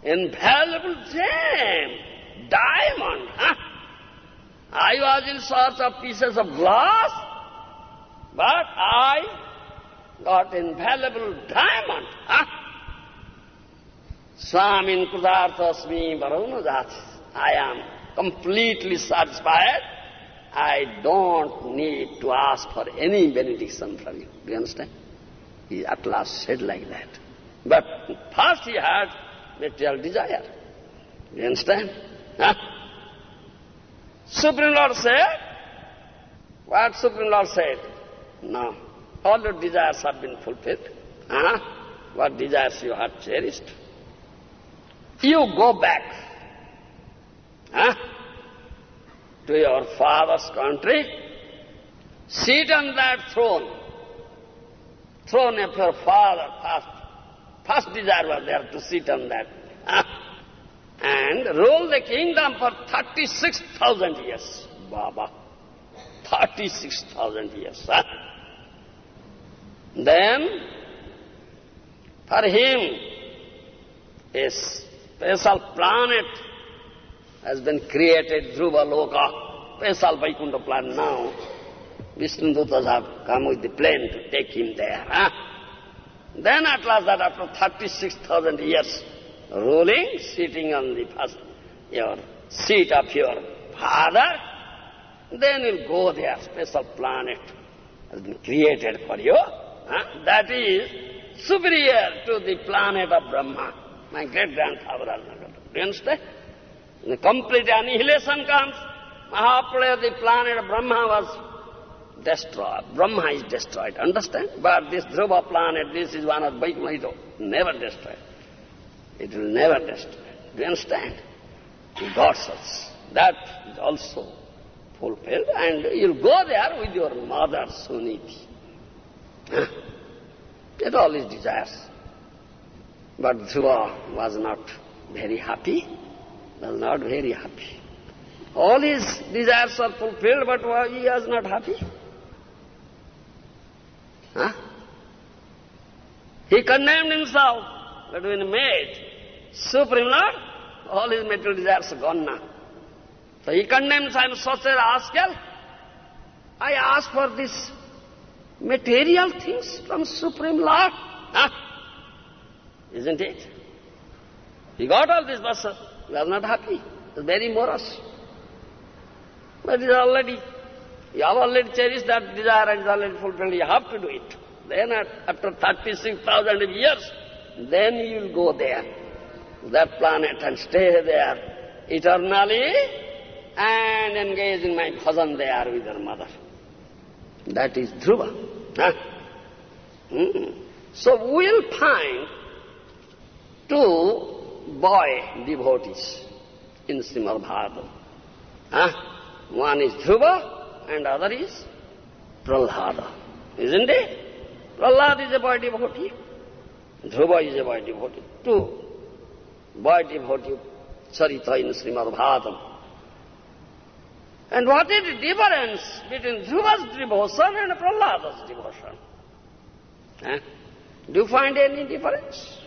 invaluable gem, diamond. Huh? I was in search of pieces of glass, but I got invaluable diamond. Huh? Swamin Kudarthasmi Varunajat. I am completely satisfied. I don't need to ask for any benediction from you. Do you understand? He at last said like that. But first he had material desire. Do you understand? Huh? Supreme Lord said, what Supreme Lord said? No. All your desires have been fulfilled. Huh? What desires you have cherished? You go back huh? to your father's country, sit on that throne, throne of your father, first, first desire was there to sit on that, huh? and rule the kingdom for 36,000 years. Baba, 36,000 years. Huh? Then, for him, a special planet has been created, Dhruva Loka, special Vaikuntha planet now. Vishnu Dutas have come with the plane to take him there. Huh? Then at last, that after 36,000 years ruling, sitting on the first, your seat of your father, then you'll go there, special planet has been created for you. Huh? That is superior to the planet of Brahma. My great-grandfather Do you understand? The complete annihilation comes. Mahapralaya, the planet Brahma was destroyed. Brahma is destroyed, understand? But this Dhruva planet, this is one of Vaikuntha, never destroyed. It will never destroy. Do you understand? He got such. That is also fulfilled and you'll go there with your mother, Suniti. Get all his desires. But Dhruva was not very happy, was not very happy. All his desires are fulfilled, but why he was not happy. Huh? He condemned himself, but when he met Supreme Lord, all his material desires are gone now. So he condemns, I am such a rascal. I ask for this material things from Supreme Lord. Huh? Isn't it? He got all this, but he was not happy. Was very morose. But it is already, you have already cherished that desire and it is already fulfilled. You have to do it. Then after 36,000 years, then you will go there, that planet and stay there eternally and engage in my bhajan there with your mother. That is Dhruva. Huh? Mm. So we'll find two boy devotees in Srimad Bhagavatam. One is Dhruva and other is Prahlada. Isn't it? Prahlad is a boy devotee. Dhruva is a boy devotee. Two boy devotee Charita in Srimad Bhagavatam. And what is the difference between Dhruva's devotion and Prahlada's devotion? Do you find any difference?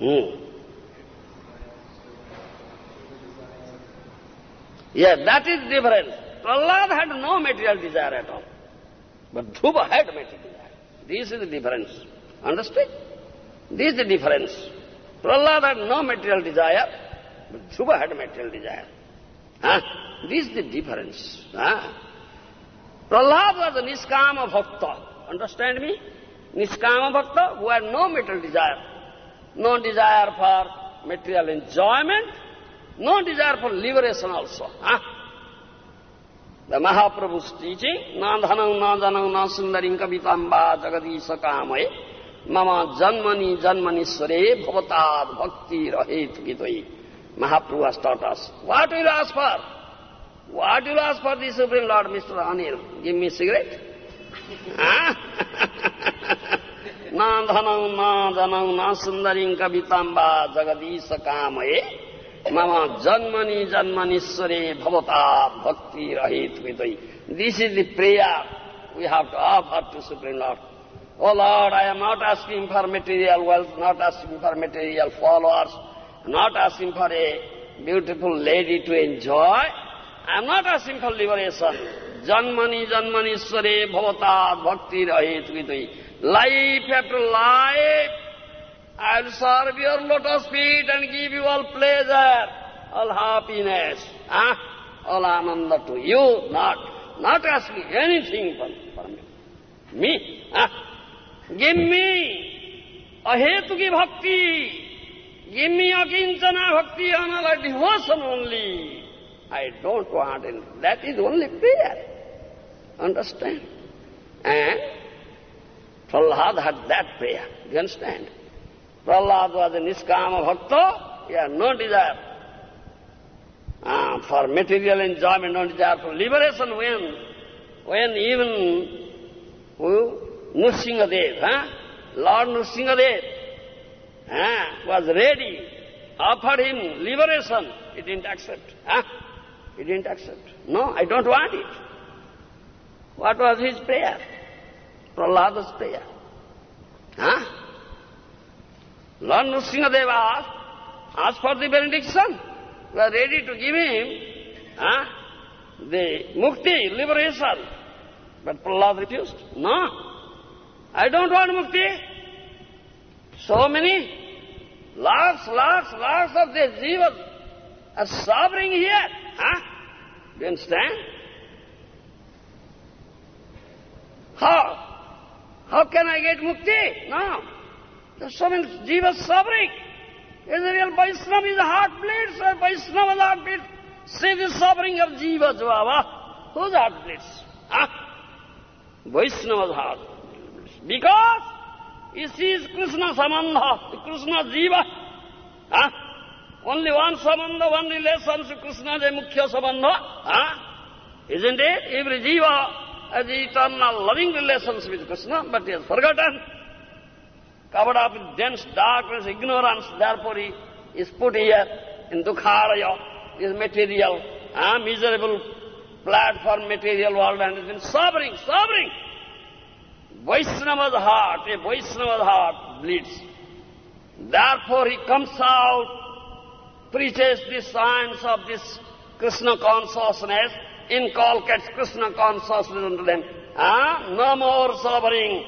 Hmm. Yeah, that is difference. Prahlad had no material desire at all. But Dhruva had material desire. This is the difference. Understood? This is the difference. Prahlad had no material desire, but Dhruva had material desire. Huh? This is the difference. Huh? Prahlad was a Niskama Bhakta. Understand me? Niskama Bhakta who had no material desire. No desire for material enjoyment, no desire for liberation also. Huh? The Mahaprabhu's teaching, na dhanam, na janam, na sundarim kavitamba jagadisa kamaya, mama janmani janmanishware bhavatad bhakti rahet gitoi. Mahaprabhu has taught us. What will you ask for? What will you ask for the Supreme Lord, Mr. Anil? Give me cigarette? Na dhanam, na janam, na sundarim kavitamba jagadisa kamaye, Mama janmani janmanishware bhavata bhakti rahit vidai. This is the prayer we have to offer to Supreme Lord. Oh Lord, I am not asking for material wealth, not asking for material followers, not asking for a beautiful lady to enjoy. I am not asking for liberation. Janmani janmanishware bhavata bhakti rahit vidai. Life after life, I'll serve your lotus feet and give you all pleasure, all happiness, ah, all ananda to you, not, not asking anything for, for me. Me, ah, give me ahetuki bhakti, give me akinchana bhakti, another devotion only. I don't want anything. That is only prayer. Understand? And Prahlad had that prayer. You understand? Prahlad was a Niskama Bhakta, he had no desire uh, for material enjoyment, no desire for liberation when, when even who, Nrsingadev, huh? Lord Nrsingadev huh, was ready, offered him liberation, he didn't accept. Huh? He didn't accept. No, I don't want it. What was his prayer? Prahlada's prayer. Huh? Lord Nrsingadeva asked, asked for the benediction. We are ready to give him huh, the mukti, liberation. But Prahlad refused. No, I don't want mukti. So many, lakhs, lakhs, lakhs of the jivas are suffering here. Huh? Do you understand? How? How can I get mukti? No. So many jivas suffering. Is real Vaishnava, his heart bleeds, so Vaishnava's heart bleeds. See the suffering of jiva Baba. Whose heart bleeds? Huh? Vaishnava's heart bleeds. Because he sees Krishna samandha, Krishna jiva. Huh? Only one samandha, one relation to Krishna is a mukhya samandha. Huh? Isn't it? Every jiva has eternal loving relations with Krishna, but he has forgotten covered up with dense darkness, ignorance, therefore he is put here in Dukharaya, this material, ah, miserable platform material world and has been suffering, suffering. Vaishnava's heart, a Vaishnava's heart bleeds. Therefore he comes out, preaches the science of this Krishna consciousness, inculcates Krishna consciousness unto them. Ah, no more suffering,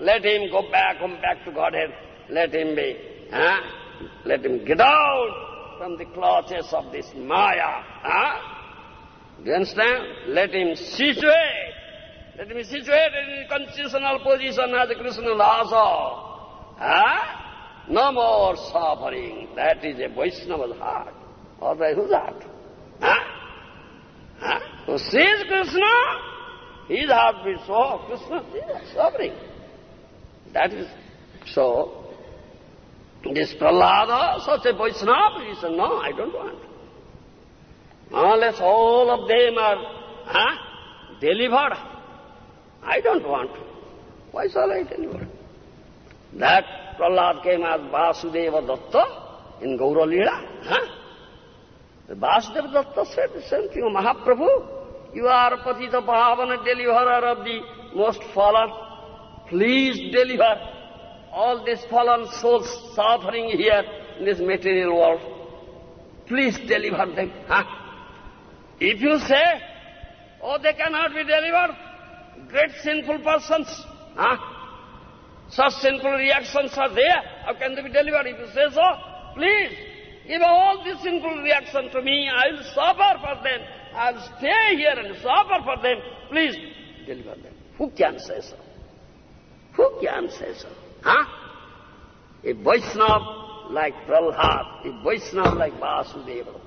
let him go back, come back to Godhead. Let him be. Ah, Let him get out from the clutches of this Maya. Ah? Do you understand? Let him situate. Let him situate in constitutional position as a Krishna Dasa. Ah? No more suffering. That is a Vaishnava's heart. Otherwise, whose heart? Huh? Huh? Who sees Krishna, his heart beats, oh, Krishna is suffering. That is so. This Prahlada, such a Vaishnava, he said, no, I don't want. Unless all of them are huh, delivered, I don't want. Why shall I deliver? That Prahlad came as Vasudeva Datta in Gaura Leela. Huh? The Vasudeva Datta said the same thing, Mahaprabhu, you are Patita Pavana deliverer of the most fallen. Please deliver all these fallen souls suffering here in this material world. Please deliver them. Huh? If you say, oh, they cannot be delivered, great sinful persons, huh? such sinful reactions are there, how can they be delivered? If you say so, please, give all these sinful reactions to me, I will suffer for them, I will stay here and suffer for them, please deliver them. Who can say so? Who can say so? Huh? A Vaishnava like Prahlad, a Vaishnava like Vasudeva.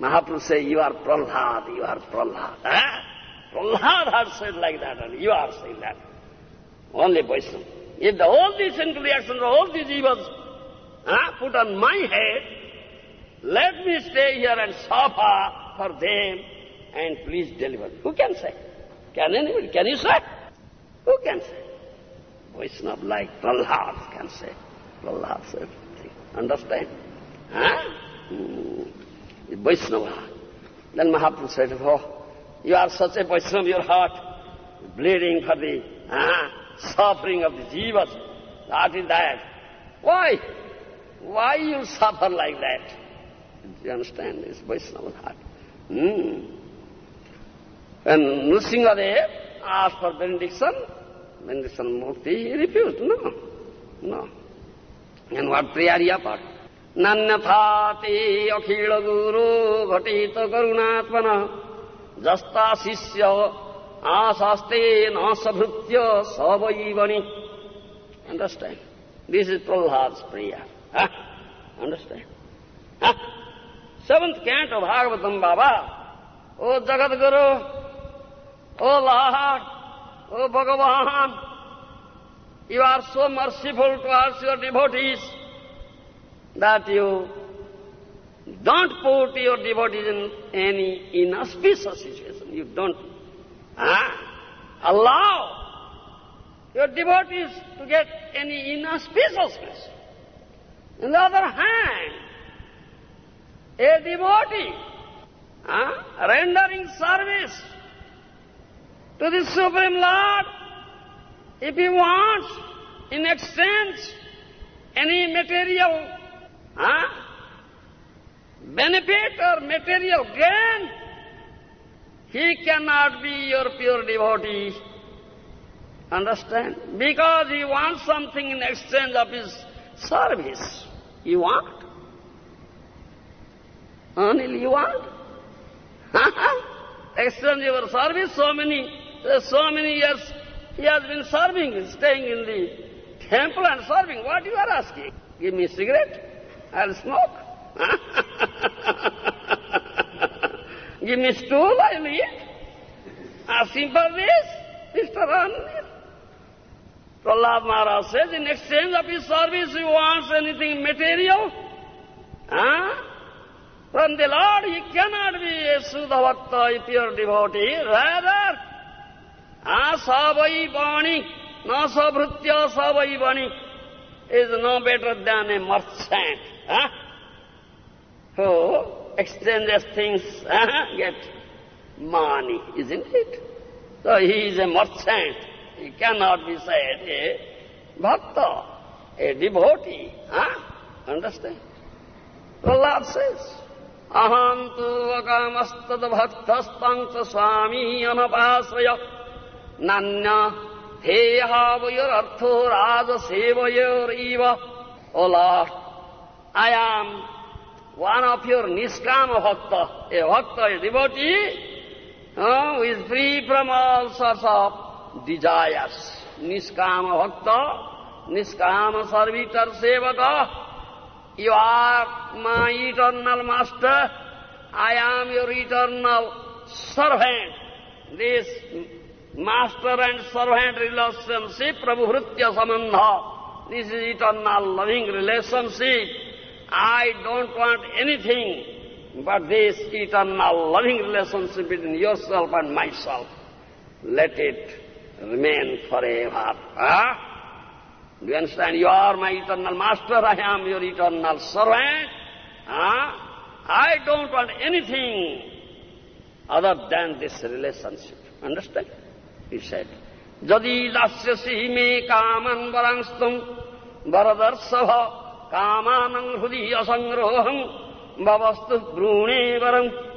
Mahaprabhu say, you are Prahlad, you are Prahlad. Huh? Prahlad has said like that, and you are saying that. Only Vaishnava. If the, all these sinful reactions, all these evils huh, put on my head, let me stay here and suffer for them, and please deliver. Who can say? Can anybody? Can you say? Who can say? Vaishnava like Prahlad can say. Prahlad said, understand? Huh? Hmm. Vaishnava. Then Mahaprabhu said, oh, you are such a Vaishnava, your heart bleeding for the uh, suffering of the jivas. That is that. Why? Why you suffer like that? You understand? It's Vaishnava's heart. Hmm. And Nrsimhadev asked for benediction, benediction Murti, he refused. No, no. And what prayer he offered? Nanyatati akhila guru bhatita karunatvana jasta sisya asaste nasabhritya savaivani. Understand? This is Prahlad's prayer. Huh? Understand? Huh? Seventh canto Bhagavatam Baba. O Jagat Guru, O Lord, O Bhagavan, you are so merciful towards your devotees that you don't put your devotees in any inauspicious situation. You don't allow your devotees to get any inauspiciousness. On the other hand, a devotee rendering service to the Supreme Lord, if he wants in exchange any material Huh? Benefit or material gain, he cannot be your pure devotee. Understand? Because he wants something in exchange of his service. You want? Only you want? [laughs] exchange your service, so many, so many years he has been serving, staying in the temple and serving. What you are asking? Give me a cigarette? I'll smoke. [laughs] Give me stool, I'll eat. Asking for this, Mr. Anil. Prahlad Maharaj says, in exchange of his service, he wants anything material. Huh? From the Lord, he cannot be a Sudha Bhakta, a pure devotee. Rather, Asavai Bani, Bani is no better than a merchant. Huh? Who exchanges things, huh? get money, isn't it? So he is a merchant. He cannot be said a bhakta, a devotee. Huh? Understand? The Lord says, Thehavayar raja sevayor eva. O Lord, I am one of your Niskama Bhakta, a Bhakta, a devotee, uh, who is free from all sorts of desires. Niskama Bhakta, Niskama Servitor Sevaka, you are my eternal master, I am your eternal servant. This master and servant relationship, Prabhu Bhritya Sambandha, this is eternal loving relationship. I don't want anything but this eternal loving relationship between yourself and myself. Let it remain forever. Huh? Do you understand? You are my eternal master, I am your eternal servant. Huh? I don't want anything other than this relationship. Understand? He said, Jadi dasyasi me kaman varangstum varadarsava kamanang hrudi asangroham bhavastu brune varam